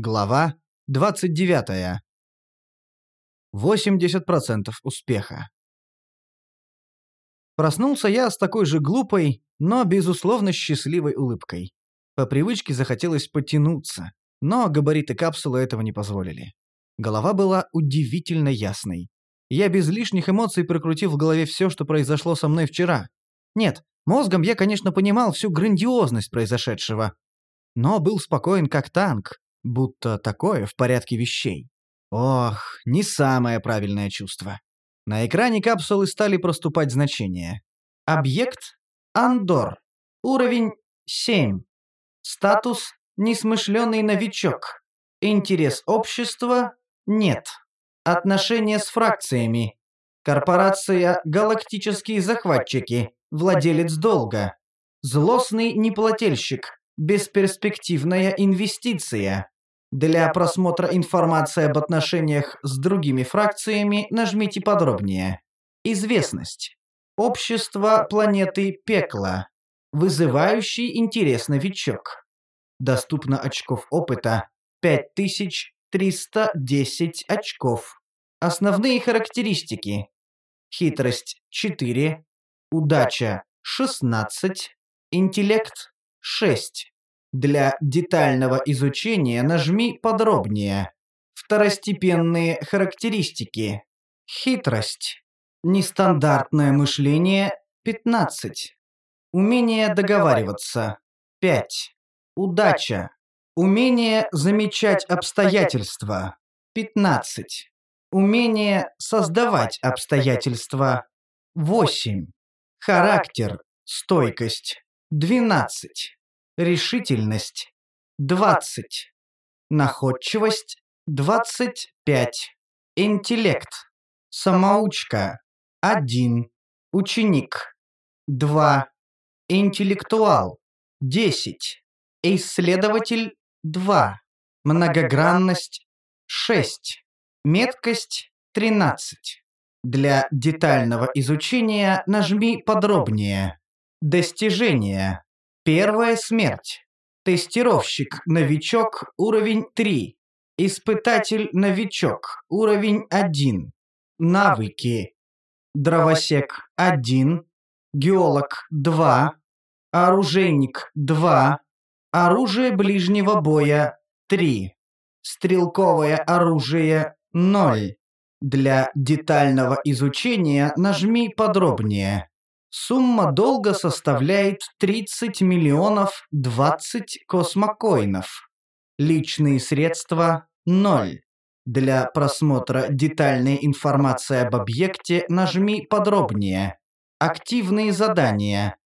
Глава 29. 80% успеха. Проснулся я с такой же глупой, но, безусловно, счастливой улыбкой. По привычке захотелось потянуться, но габариты капсулы этого не позволили. Голова была удивительно ясной. Я без лишних эмоций прокрутил в голове все, что произошло со мной вчера. Нет, мозгом я, конечно, понимал всю грандиозность произошедшего. Но был спокоен как танк, будто такое в порядке вещей. Ох, не самое правильное чувство. На экране капсулы стали проступать значения. Объект – Андор. Уровень – 7. Статус – несмышленый новичок. Интерес общества – нет. Отношения с фракциями. Корпорация «Галактические захватчики», владелец долга. Злостный неплательщик, бесперспективная инвестиция. Для просмотра информации об отношениях с другими фракциями нажмите подробнее. Известность. Общество планеты Пекла. Вызывающий интерес новичок. Доступно очков опыта 5310 очков. Основные характеристики. Хитрость 4, удача 16, интеллект 6. Для детального изучения нажми «Подробнее». Второстепенные характеристики. Хитрость. Нестандартное мышление – 15. Умение договариваться – 5. Удача. Умение замечать обстоятельства – 15. Умение создавать обстоятельства – 8. Характер, стойкость – 12. Решительность – 20. Находчивость – 25. Интеллект. Самоучка – 1. Ученик – 2. Интеллектуал – 10. Исследователь – 2. Многогранность – 6. Меткость – 13. Для детального изучения нажми подробнее. Достижения. Первая смерть. Тестировщик-новичок уровень 3. Испытатель-новичок уровень 1. Навыки. Дровосек 1. Геолог 2. Оружейник 2. Оружие ближнего боя 3. Стрелковое оружие 0. Для детального изучения нажми подробнее. Сумма долга составляет 30 миллионов 20 космокоинов. Личные средства – 0. Для просмотра детальной информации об объекте нажми подробнее. Активные задания.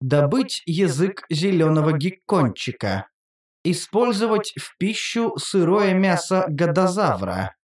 Добыть язык зеленого геккончика. Использовать в пищу сырое мясо гадозавра.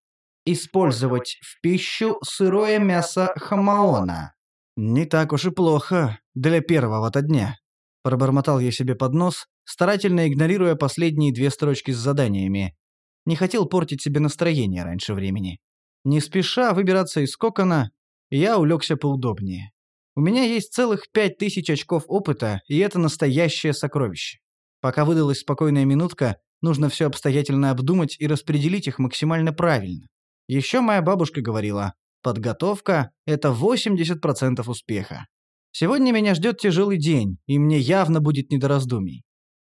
Использовать в пищу сырое мясо хамаона. «Не так уж и плохо для первого-то дня», – пробормотал я себе под нос, старательно игнорируя последние две строчки с заданиями. Не хотел портить себе настроение раньше времени. Не спеша выбираться из кокона, я улегся поудобнее. У меня есть целых пять тысяч очков опыта, и это настоящее сокровище. Пока выдалась спокойная минутка, нужно все обстоятельно обдумать и распределить их максимально правильно. Еще моя бабушка говорила, Подготовка – это 80% успеха. Сегодня меня ждет тяжелый день, и мне явно будет не до раздумий.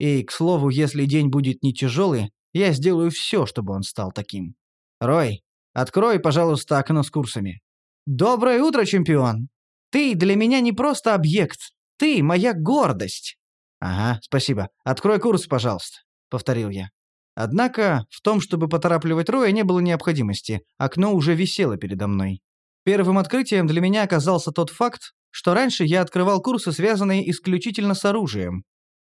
И, к слову, если день будет не тяжелый, я сделаю все, чтобы он стал таким. Рой, открой, пожалуйста, окно с курсами. Доброе утро, чемпион. Ты для меня не просто объект. Ты моя гордость. Ага, спасибо. Открой курс, пожалуйста, повторил я. Однако в том, чтобы поторапливать Роя, не было необходимости, окно уже висело передо мной. Первым открытием для меня оказался тот факт, что раньше я открывал курсы, связанные исключительно с оружием.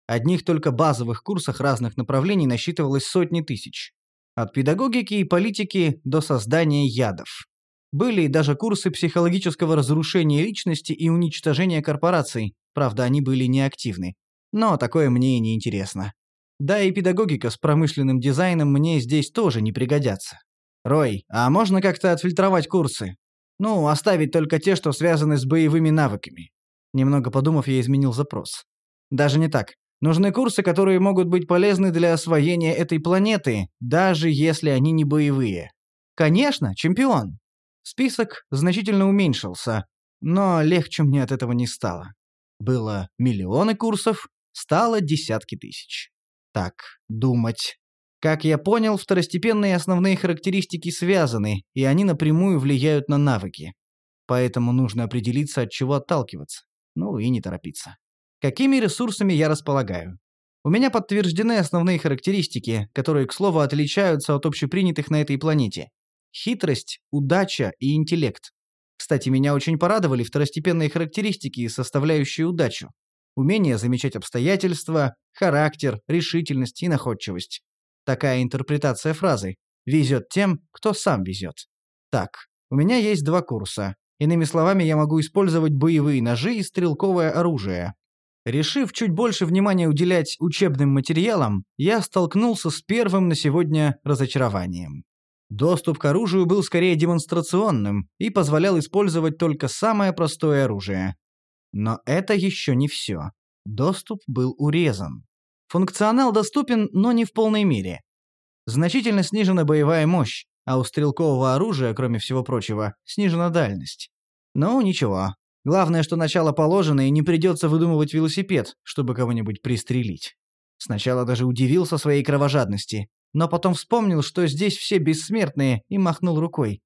Одних только базовых курсах разных направлений насчитывалось сотни тысяч. От педагогики и политики до создания ядов. Были и даже курсы психологического разрушения личности и уничтожения корпораций, правда, они были неактивны. Но такое мне и не интересно. Да и педагогика с промышленным дизайном мне здесь тоже не пригодятся. Рой, а можно как-то отфильтровать курсы? Ну, оставить только те, что связаны с боевыми навыками. Немного подумав, я изменил запрос. Даже не так. Нужны курсы, которые могут быть полезны для освоения этой планеты, даже если они не боевые. Конечно, чемпион. Список значительно уменьшился, но легче мне от этого не стало. Было миллионы курсов, стало десятки тысяч. Так, думать. Как я понял, второстепенные основные характеристики связаны, и они напрямую влияют на навыки. Поэтому нужно определиться, от чего отталкиваться. Ну и не торопиться. Какими ресурсами я располагаю? У меня подтверждены основные характеристики, которые, к слову, отличаются от общепринятых на этой планете. Хитрость, удача и интеллект. Кстати, меня очень порадовали второстепенные характеристики, составляющие удачу. Умение замечать обстоятельства, характер, решительность и находчивость. Такая интерпретация фразы «везет тем, кто сам везет». Так, у меня есть два курса. Иными словами, я могу использовать боевые ножи и стрелковое оружие. Решив чуть больше внимания уделять учебным материалам, я столкнулся с первым на сегодня разочарованием. Доступ к оружию был скорее демонстрационным и позволял использовать только самое простое оружие. Но это еще не все. Доступ был урезан. Функционал доступен, но не в полной мере. Значительно снижена боевая мощь, а у стрелкового оружия, кроме всего прочего, снижена дальность. Ну, ничего. Главное, что начало положено, и не придется выдумывать велосипед, чтобы кого-нибудь пристрелить. Сначала даже удивился своей кровожадности, но потом вспомнил, что здесь все бессмертные, и махнул рукой.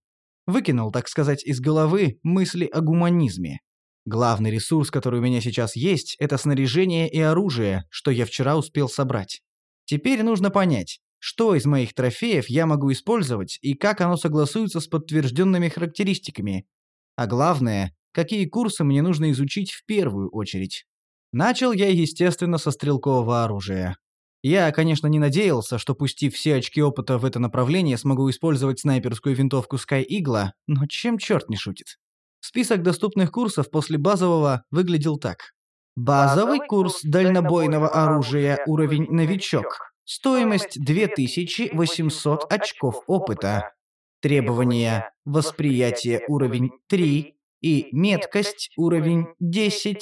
Выкинул, так сказать, из головы мысли о гуманизме. Главный ресурс, который у меня сейчас есть, это снаряжение и оружие, что я вчера успел собрать. Теперь нужно понять, что из моих трофеев я могу использовать и как оно согласуется с подтвержденными характеристиками. А главное, какие курсы мне нужно изучить в первую очередь. Начал я, естественно, со стрелкового оружия. Я, конечно, не надеялся, что пустив все очки опыта в это направление, смогу использовать снайперскую винтовку Sky Eagle, но чем черт не шутит. Список доступных курсов после базового выглядел так. Базовый курс дальнобойного оружия уровень «Новичок». Стоимость 2800 очков опыта. Требования «Восприятие уровень 3» и «Меткость уровень 10».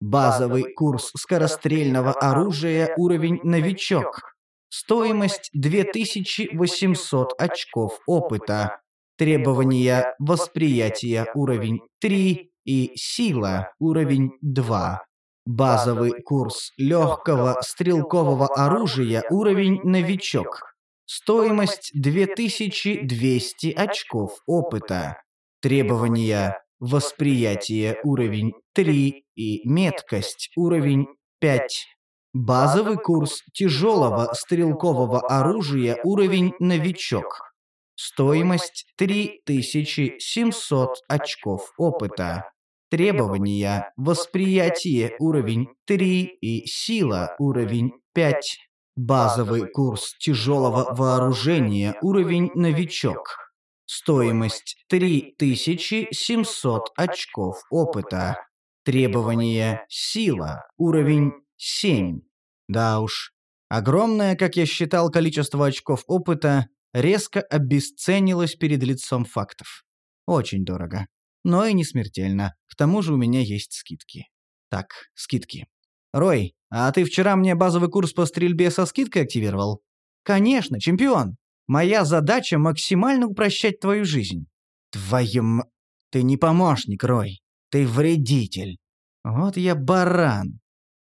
Базовый курс скорострельного оружия уровень «Новичок». Стоимость 2800 очков опыта. Требования восприятия уровень 3 и сила уровень 2. Базовый курс легкого стрелкового оружия уровень новичок. Стоимость 2200 очков опыта. Требования восприятие уровень 3 и меткость уровень 5. Базовый курс тяжелого стрелкового оружия уровень новичок. Стоимость 3700 очков опыта. Требования. Восприятие уровень 3 и сила уровень 5. Базовый курс тяжелого вооружения уровень новичок. Стоимость 3700 очков опыта. Требования сила уровень 7. Да уж. Огромное, как я считал, количество очков опыта резко обесценилась перед лицом фактов. Очень дорого. Но и не смертельно. К тому же у меня есть скидки. Так, скидки. Рой, а ты вчера мне базовый курс по стрельбе со скидкой активировал? Конечно, чемпион. Моя задача максимально упрощать твою жизнь. Твоим... Ты не помощник, Рой. Ты вредитель. Вот я баран.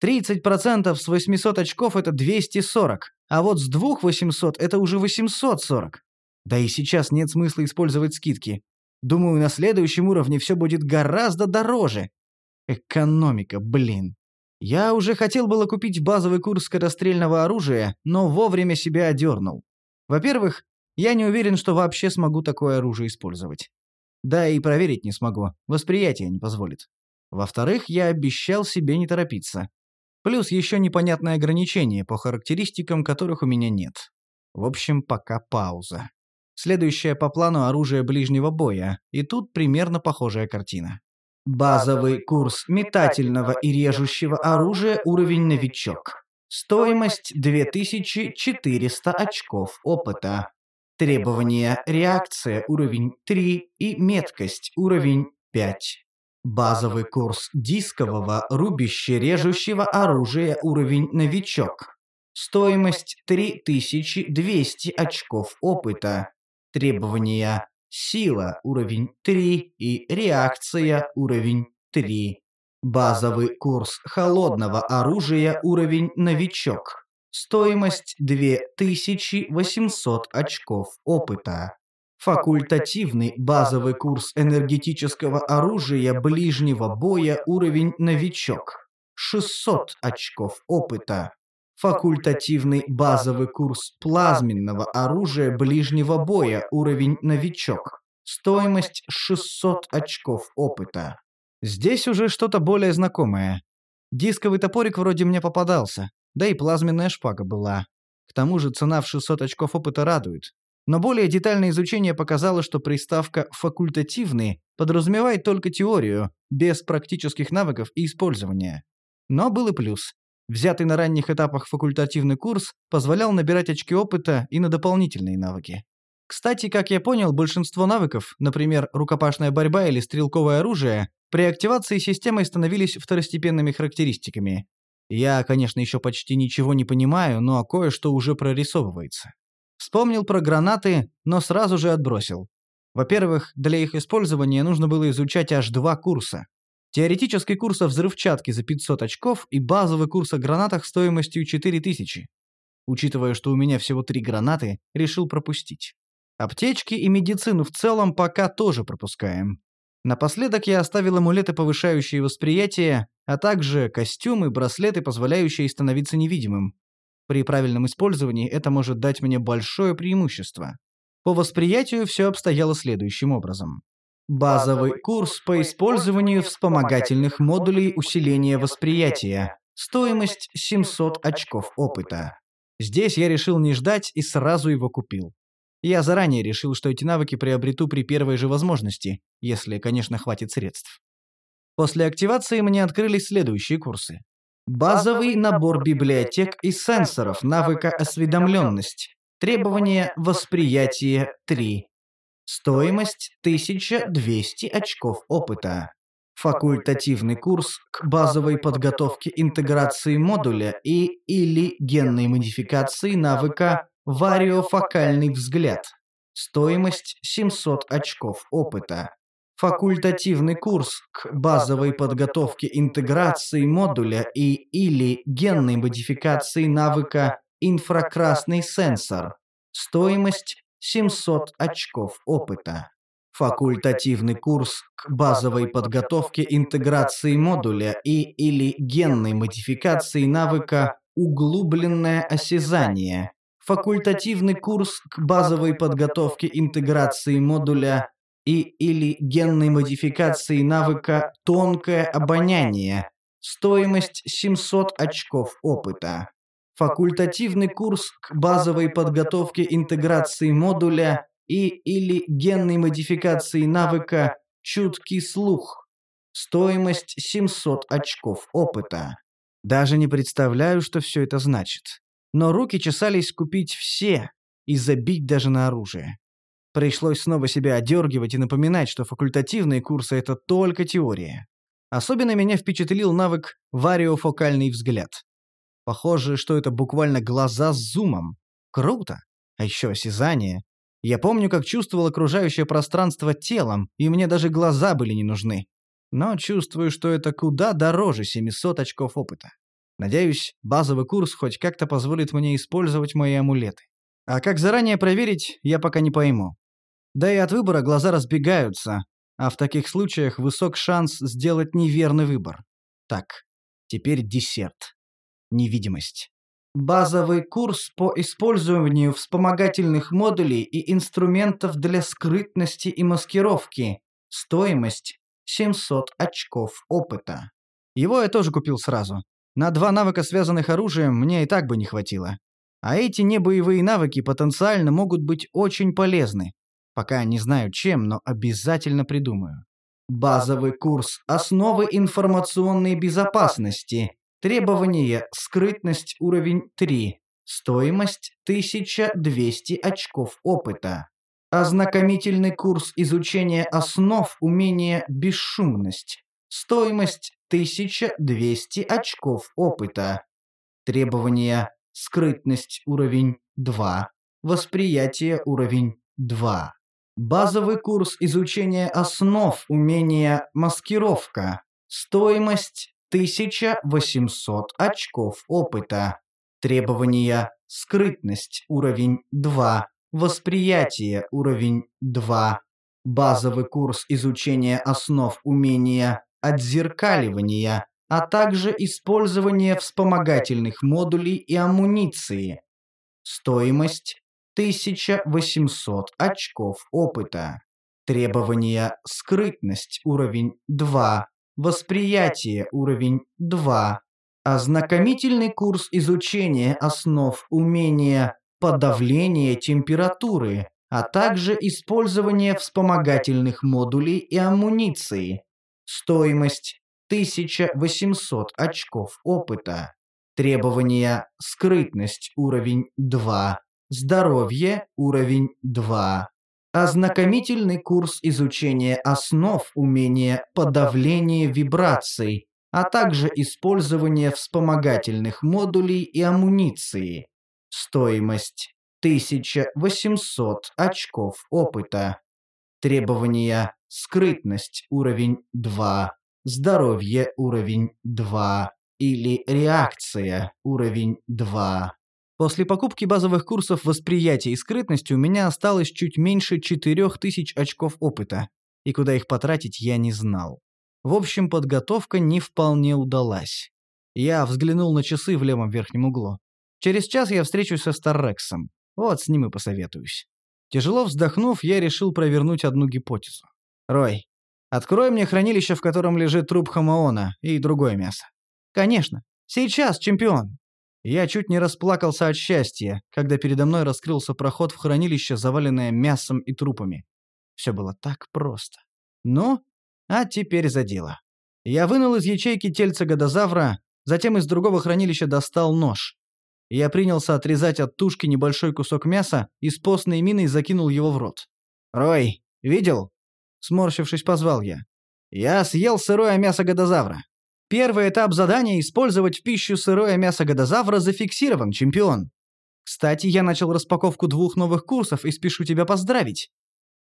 30% с 800 очков – это 240, а вот с двух 800 – это уже 840. Да и сейчас нет смысла использовать скидки. Думаю, на следующем уровне все будет гораздо дороже. Экономика, блин. Я уже хотел было купить базовый курс скорострельного оружия, но вовремя себя одернул. Во-первых, я не уверен, что вообще смогу такое оружие использовать. Да и проверить не смогу, восприятие не позволит. Во-вторых, я обещал себе не торопиться. Плюс еще непонятное ограничение по характеристикам, которых у меня нет. В общем, пока пауза. Следующее по плану оружие ближнего боя, и тут примерно похожая картина. Базовый курс метательного и режущего оружия уровень новичок. Стоимость 2400 очков опыта. Требования реакция уровень 3 и меткость уровень 5. Базовый курс дискового рубяще-режущего оружия уровень новичок. Стоимость 3200 очков опыта. Требования сила уровень 3 и реакция уровень 3. Базовый курс холодного оружия уровень новичок. Стоимость 2800 очков опыта. Факультативный базовый курс энергетического оружия ближнего боя уровень новичок. 600 очков опыта. Факультативный базовый курс плазменного оружия ближнего боя уровень новичок. Стоимость 600 очков опыта. Здесь уже что-то более знакомое. Дисковый топорик вроде мне попадался, да и плазменная шпага была. К тому же цена в 600 очков опыта радует. Но более детальное изучение показало, что приставка «факультативный» подразумевает только теорию, без практических навыков и использования. Но был и плюс. Взятый на ранних этапах факультативный курс позволял набирать очки опыта и на дополнительные навыки. Кстати, как я понял, большинство навыков, например, рукопашная борьба или стрелковое оружие, при активации системой становились второстепенными характеристиками. Я, конечно, еще почти ничего не понимаю, но кое-что уже прорисовывается. Вспомнил про гранаты, но сразу же отбросил. Во-первых, для их использования нужно было изучать аж два курса. Теоретический курс о взрывчатке за 500 очков и базовый курс о гранатах стоимостью 4000. Учитывая, что у меня всего три гранаты, решил пропустить. Аптечки и медицину в целом пока тоже пропускаем. Напоследок я оставил амулеты, повышающие восприятие, а также костюмы, браслеты, позволяющие становиться невидимым. При правильном использовании это может дать мне большое преимущество. По восприятию все обстояло следующим образом. Базовый курс по использованию вспомогательных модулей усиления восприятия. Стоимость 700 очков опыта. Здесь я решил не ждать и сразу его купил. Я заранее решил, что эти навыки приобрету при первой же возможности, если, конечно, хватит средств. После активации мне открылись следующие курсы. Базовый набор библиотек и сенсоров навыка осведомленность. Требование восприятие 3. Стоимость 1200 очков опыта. Факультативный курс к базовой подготовке интеграции модуля и или генной модификации навыка вариофокальный взгляд. Стоимость 700 очков опыта факультативный курс к базовой подготовке интеграции модуля и или генной модификации навыка инфракрасный сенсор. Стоимость 700 очков опыта. Факультативный курс к базовой подготовке интеграции модуля и или генной модификации навыка углубленное осязание. Факультативный курс к базовой подготовке интеграции модуля и или генной модификации навыка «тонкое обоняние». Стоимость 700 очков опыта. Факультативный курс к базовой подготовке интеграции модуля и или генной модификации навыка «чуткий слух». Стоимость 700 очков опыта. Даже не представляю, что все это значит. Но руки чесались купить все и забить даже на оружие. Пришлось снова себя одергивать и напоминать, что факультативные курсы — это только теория. Особенно меня впечатлил навык вариофокальный взгляд. Похоже, что это буквально глаза с зумом. Круто. А еще осязание. Я помню, как чувствовал окружающее пространство телом, и мне даже глаза были не нужны. Но чувствую, что это куда дороже 700 очков опыта. Надеюсь, базовый курс хоть как-то позволит мне использовать мои амулеты. А как заранее проверить, я пока не пойму. Да и от выбора глаза разбегаются, а в таких случаях высок шанс сделать неверный выбор. Так, теперь десерт. Невидимость. Базовый курс по использованию вспомогательных модулей и инструментов для скрытности и маскировки. Стоимость 700 очков опыта. Его я тоже купил сразу. На два навыка, связанных оружием, мне и так бы не хватило. А эти небоевые навыки потенциально могут быть очень полезны. Пока не знаю чем, но обязательно придумаю. Базовый курс «Основы информационной безопасности». Требование «Скрытность уровень 3». Стоимость 1200 очков опыта. Ознакомительный курс изучения основ умения «Бесшумность». Стоимость 1200 очков опыта. Требования скрытность уровень 2, восприятие уровень 2. Базовый курс изучения основ умения маскировка. Стоимость 1800 очков опыта. Требования скрытность уровень 2, восприятие уровень 2. Базовый курс изучения основ умения отзеркаливания, а также использование вспомогательных модулей и амуниции. Стоимость 1800 очков опыта. Требования скрытность уровень 2, восприятие уровень 2, ознакомительный курс изучения основ умения подавления температуры, а также использование вспомогательных модулей и амуниции. Стоимость 1800 очков опыта. Требования скрытность уровень 2, здоровье уровень 2. Ознакомительный курс изучения основ умения подавления вибраций, а также использование вспомогательных модулей и амуниции. Стоимость 1800 очков опыта. Требования скрытность уровень 2, здоровье уровень 2 или реакция уровень 2. После покупки базовых курсов восприятия и скрытности у меня осталось чуть меньше 4000 очков опыта, и куда их потратить я не знал. В общем, подготовка не вполне удалась. Я взглянул на часы в левом верхнем углу. Через час я встречусь со Старрексом. Вот с ним и посоветуюсь. Тяжело вздохнув, я решил провернуть одну гипотезу. «Рой, открой мне хранилище, в котором лежит труп Хамаона и другое мясо». «Конечно. Сейчас, чемпион!» Я чуть не расплакался от счастья, когда передо мной раскрылся проход в хранилище, заваленное мясом и трупами. Все было так просто. Ну, а теперь за дело. Я вынул из ячейки тельца годозавра, затем из другого хранилища достал нож. Я принялся отрезать от тушки небольшой кусок мяса и с постной миной закинул его в рот. «Рой, видел?» Сморщившись, позвал я. «Я съел сырое мясо годозавра. Первый этап задания – использовать в пищу сырое мясо годозавра зафиксирован, чемпион. Кстати, я начал распаковку двух новых курсов и спешу тебя поздравить.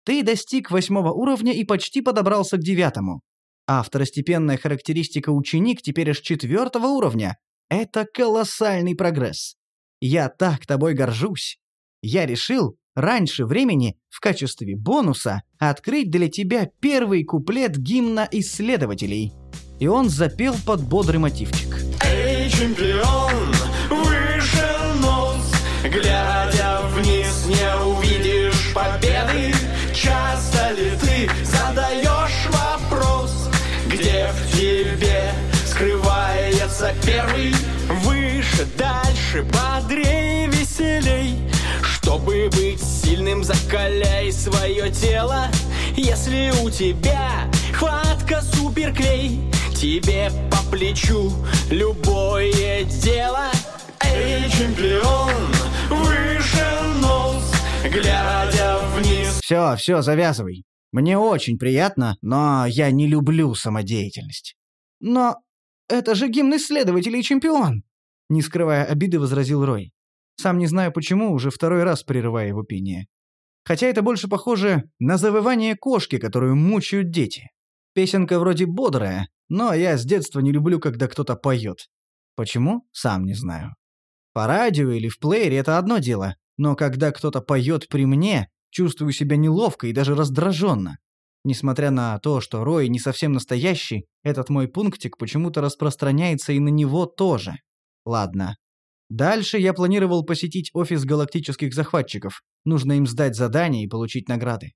Ты достиг восьмого уровня и почти подобрался к девятому. А второстепенная характеристика ученик теперь аж четвертого уровня. Это колоссальный прогресс. Я так тобой горжусь. Я решил раньше времени в качестве бонуса открыть для тебя первый куплет гимна исследователей. И он запел под бодрый мотивчик. Чемпион, выше нос, глядя вниз, не увидишь победы. Часто ли ты задаешь вопрос, где в тебе скрывается первый? Выше, дальше, бодрее, веселей. Чтобы быть сильным, закаляй свое тело. Если у тебя хватка суперклей, тебе по плечу любое дело. Эй, чемпион, выше нос, глядя вниз. Все, все, завязывай. Мне очень приятно, но я не люблю самодеятельность. Но это же гимн исследователей чемпион. Не скрывая обиды, возразил Рой. Сам не знаю почему, уже второй раз прерывая его пение. Хотя это больше похоже на завывание кошки, которую мучают дети. Песенка вроде бодрая, но я с детства не люблю, когда кто-то поет. Почему? Сам не знаю. По радио или в плеере это одно дело, но когда кто-то поет при мне, чувствую себя неловко и даже раздраженно. Несмотря на то, что Рой не совсем настоящий, этот мой пунктик почему-то распространяется и на него тоже. Ладно. Дальше я планировал посетить офис галактических захватчиков. Нужно им сдать задание и получить награды.